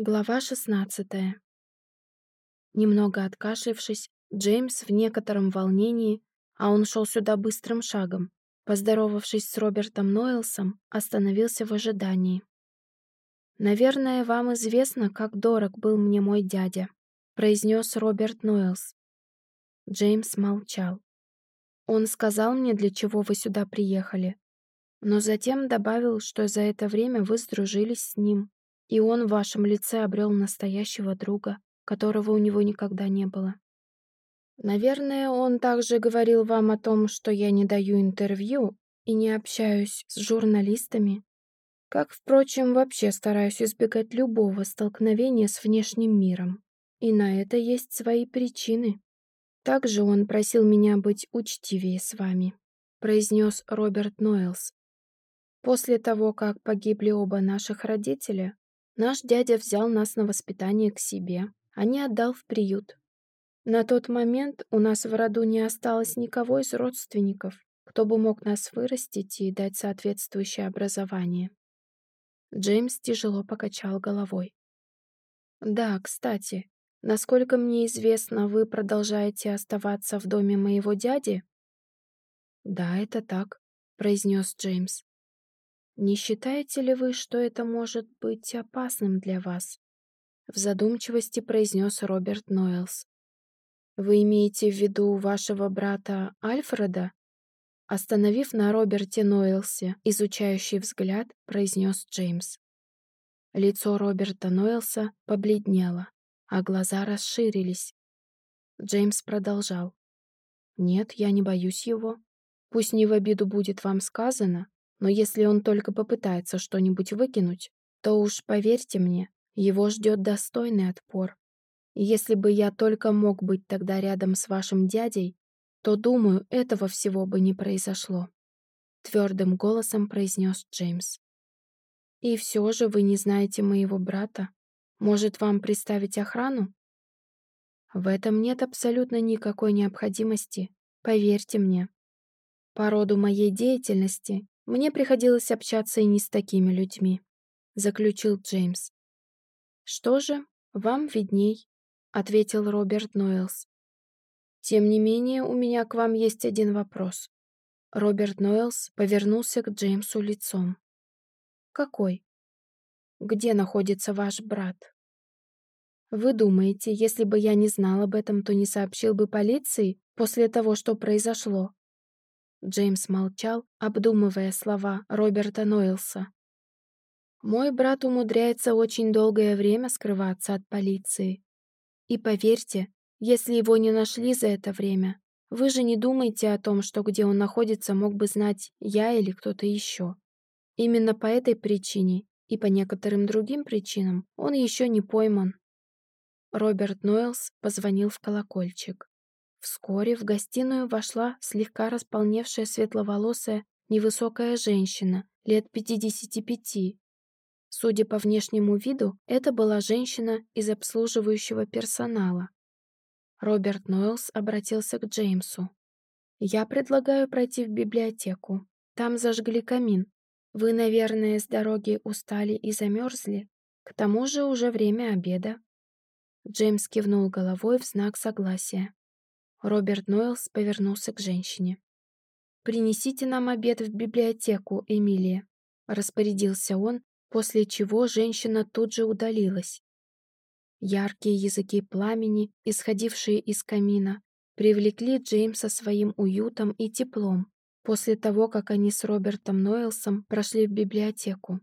Глава 16. Немного откашлившись, Джеймс в некотором волнении, а он шел сюда быстрым шагом, поздоровавшись с Робертом Нойлсом, остановился в ожидании. «Наверное, вам известно, как дорог был мне мой дядя», произнес Роберт Нойлс. Джеймс молчал. «Он сказал мне, для чего вы сюда приехали, но затем добавил, что за это время вы сдружились с ним и он в вашем лице обрел настоящего друга, которого у него никогда не было. Наверное, он также говорил вам о том, что я не даю интервью и не общаюсь с журналистами, как, впрочем, вообще стараюсь избегать любого столкновения с внешним миром. И на это есть свои причины. Также он просил меня быть учтивее с вами, произнес Роберт Нойлс. После того, как погибли оба наших родителя, Наш дядя взял нас на воспитание к себе, а не отдал в приют. На тот момент у нас в роду не осталось никого из родственников, кто бы мог нас вырастить и дать соответствующее образование. Джеймс тяжело покачал головой. «Да, кстати, насколько мне известно, вы продолжаете оставаться в доме моего дяди?» «Да, это так», — произнес Джеймс. Не считаете ли вы, что это может быть опасным для вас? В задумчивости произнес Роберт Нойлс. Вы имеете в виду вашего брата Альфреда? Остановив на Роберте Нойлсе изучающий взгляд, произнес Джеймс. Лицо Роберта Нойлса побледнело, а глаза расширились. Джеймс продолжал. «Нет, я не боюсь его. Пусть не в обиду будет вам сказано, но если он только попытается что-нибудь выкинуть, то уж поверьте мне, его ждет достойный отпор. Если бы я только мог быть тогда рядом с вашим дядей, то, думаю, этого всего бы не произошло», — твердым голосом произнес Джеймс. «И все же вы не знаете моего брата. Может, вам представить охрану?» «В этом нет абсолютно никакой необходимости, поверьте мне. По роду моей деятельности мне приходилось общаться и не с такими людьми, заключил Джеймс. Что же, вам видней, ответил Роберт Нойлс. Тем не менее, у меня к вам есть один вопрос. Роберт Нойлс повернулся к Джеймсу лицом. Какой? Где находится ваш брат? Вы думаете, если бы я не знал об этом, то не сообщил бы полиции после того, что произошло? Джеймс молчал, обдумывая слова Роберта Нойлса. «Мой брат умудряется очень долгое время скрываться от полиции. И поверьте, если его не нашли за это время, вы же не думайте о том, что где он находится, мог бы знать я или кто-то еще. Именно по этой причине и по некоторым другим причинам он еще не пойман». Роберт Нойлс позвонил в колокольчик. Вскоре в гостиную вошла слегка располневшая светловолосая невысокая женщина лет 55. Судя по внешнему виду, это была женщина из обслуживающего персонала. Роберт Нойлс обратился к Джеймсу. «Я предлагаю пройти в библиотеку. Там зажгли камин. Вы, наверное, с дороги устали и замерзли. К тому же уже время обеда». Джеймс кивнул головой в знак согласия. Роберт Нойлс повернулся к женщине. «Принесите нам обед в библиотеку, Эмилия», — распорядился он, после чего женщина тут же удалилась. Яркие языки пламени, исходившие из камина, привлекли Джеймса своим уютом и теплом после того, как они с Робертом Нойлсом прошли в библиотеку.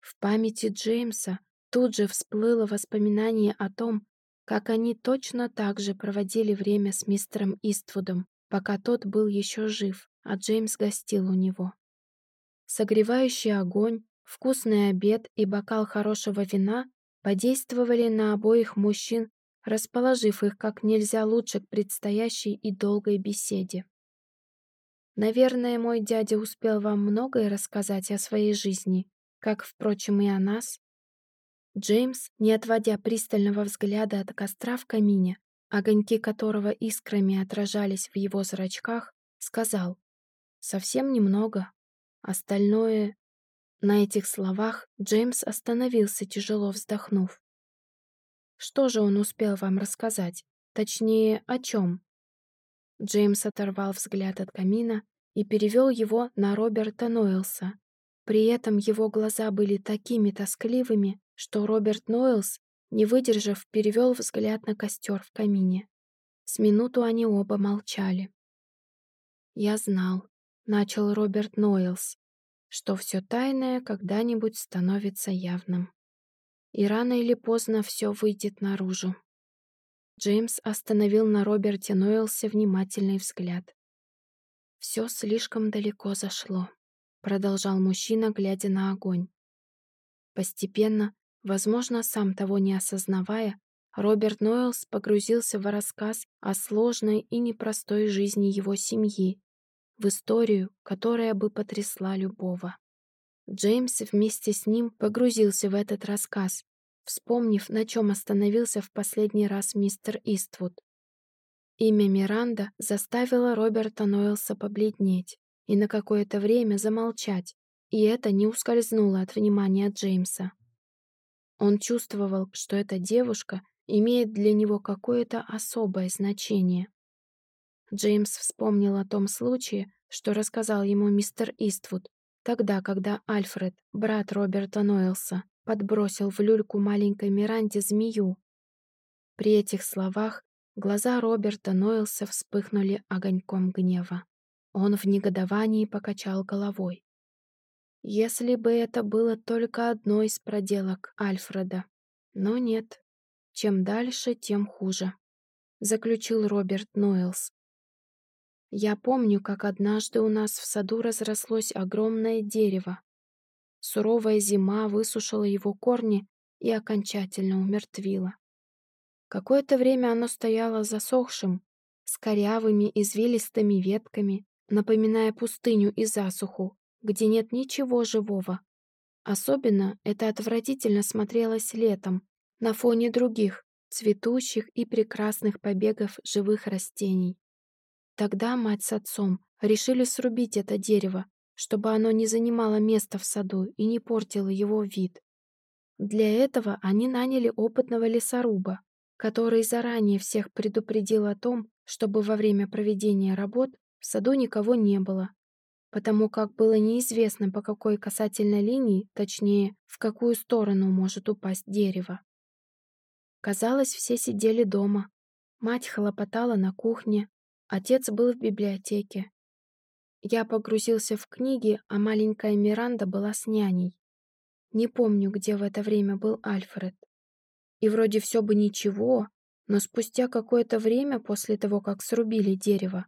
В памяти Джеймса тут же всплыло воспоминание о том, как они точно так же проводили время с мистером Иствудом, пока тот был еще жив, а Джеймс гостил у него. Согревающий огонь, вкусный обед и бокал хорошего вина подействовали на обоих мужчин, расположив их как нельзя лучше к предстоящей и долгой беседе. Наверное, мой дядя успел вам многое рассказать о своей жизни, как, впрочем, и о нас, Джеймс, не отводя пристального взгляда от костра в камине, огоньки которого искрами отражались в его зрачках, сказал «Совсем немного. Остальное...» На этих словах Джеймс остановился, тяжело вздохнув. Что же он успел вам рассказать? Точнее, о чем? Джеймс оторвал взгляд от камина и перевел его на Роберта Нойлса. При этом его глаза были такими тоскливыми, что Роберт Нойлс, не выдержав, перевел взгляд на костер в камине. С минуту они оба молчали. «Я знал», — начал Роберт Нойлс, «что все тайное когда-нибудь становится явным. И рано или поздно все выйдет наружу. Джеймс остановил на Роберте Нойлсе внимательный взгляд. «Все слишком далеко зашло», — продолжал мужчина, глядя на огонь. Постепенно, возможно, сам того не осознавая, Роберт Нойлс погрузился в рассказ о сложной и непростой жизни его семьи, в историю, которая бы потрясла любого. Джеймс вместе с ним погрузился в этот рассказ, вспомнив, на чем остановился в последний раз мистер Иствуд. Имя Миранда заставило Роберта Нойлса побледнеть и на какое-то время замолчать, и это не ускользнуло от внимания Джеймса. Он чувствовал, что эта девушка имеет для него какое-то особое значение. Джеймс вспомнил о том случае, что рассказал ему мистер Иствуд, тогда, когда Альфред, брат Роберта Нойлса, подбросил в люльку маленькой Миранде змею. При этих словах глаза Роберта Нойлса вспыхнули огоньком гнева. Он в негодовании покачал головой. Если бы это было только одно из проделок Альфреда. Но нет. Чем дальше, тем хуже. Заключил Роберт Нойлс. Я помню, как однажды у нас в саду разрослось огромное дерево, Суровая зима высушила его корни и окончательно умертвила. Какое-то время оно стояло засохшим, с корявыми извилистыми ветками, напоминая пустыню и засуху, где нет ничего живого. Особенно это отвратительно смотрелось летом, на фоне других, цветущих и прекрасных побегов живых растений. Тогда мать с отцом решили срубить это дерево чтобы оно не занимало места в саду и не портило его вид. Для этого они наняли опытного лесоруба, который заранее всех предупредил о том, чтобы во время проведения работ в саду никого не было, потому как было неизвестно, по какой касательной линии, точнее, в какую сторону может упасть дерево. Казалось, все сидели дома. Мать хлопотала на кухне, отец был в библиотеке, я погрузился в книги, а маленькая Миранда была с няней. Не помню, где в это время был Альфред. И вроде все бы ничего, но спустя какое-то время после того, как срубили дерево,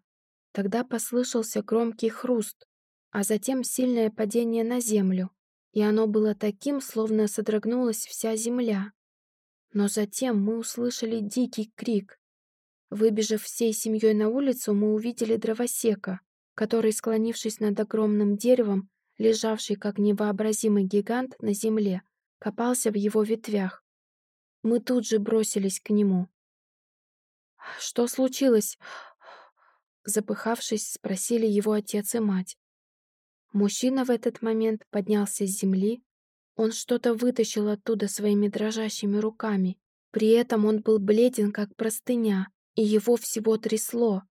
тогда послышался громкий хруст, а затем сильное падение на землю, и оно было таким, словно содрогнулась вся земля. Но затем мы услышали дикий крик. Выбежав всей семьей на улицу, мы увидели дровосека, который, склонившись над огромным деревом, лежавший как невообразимый гигант на земле, копался в его ветвях. Мы тут же бросились к нему. «Что случилось?» Запыхавшись, спросили его отец и мать. Мужчина в этот момент поднялся с земли. Он что-то вытащил оттуда своими дрожащими руками. При этом он был бледен, как простыня, и его всего трясло.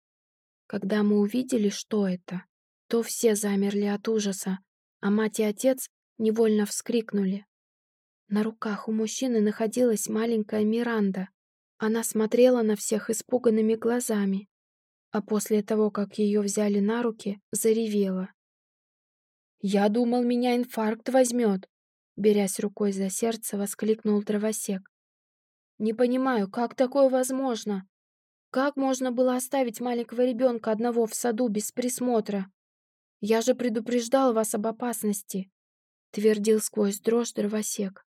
Когда мы увидели, что это, то все замерли от ужаса, а мать и отец невольно вскрикнули. На руках у мужчины находилась маленькая Миранда. Она смотрела на всех испуганными глазами, а после того, как ее взяли на руки, заревела. «Я думал, меня инфаркт возьмет!» Берясь рукой за сердце, воскликнул дровосек. «Не понимаю, как такое возможно? Как можно было оставить маленького ребенка одного в саду без присмотра? Я же предупреждал вас об опасности, твердил сквозь дрожь дровосек.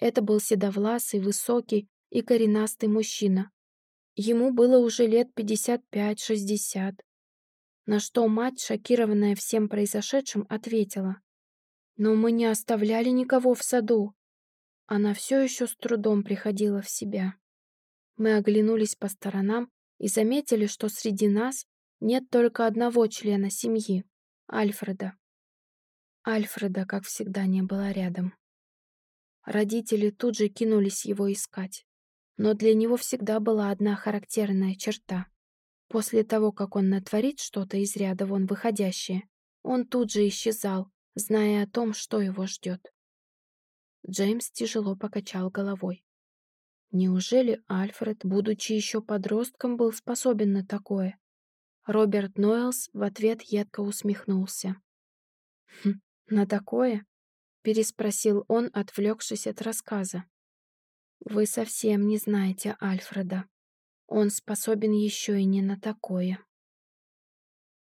Это был седовласый, высокий и коренастый мужчина. Ему было уже лет 55-60. На что мать, шокированная всем произошедшим, ответила. «Но мы не оставляли никого в саду». Она все еще с трудом приходила в себя. Мы оглянулись по сторонам и заметили, что среди нас нет только одного члена семьи — Альфреда. Альфреда, как всегда, не было рядом. Родители тут же кинулись его искать. Но для него всегда была одна характерная черта. После того, как он натворит что-то из ряда вон выходящее, он тут же исчезал, зная о том, что его ждет. Джеймс тяжело покачал головой. Неужели Альфред, будучи еще подростком, был способен на такое? Роберт Нойлс в ответ едко усмехнулся. «Хм, на такое?» — переспросил он, отвлекшись от рассказа. «Вы совсем не знаете Альфреда. Он способен еще и не на такое».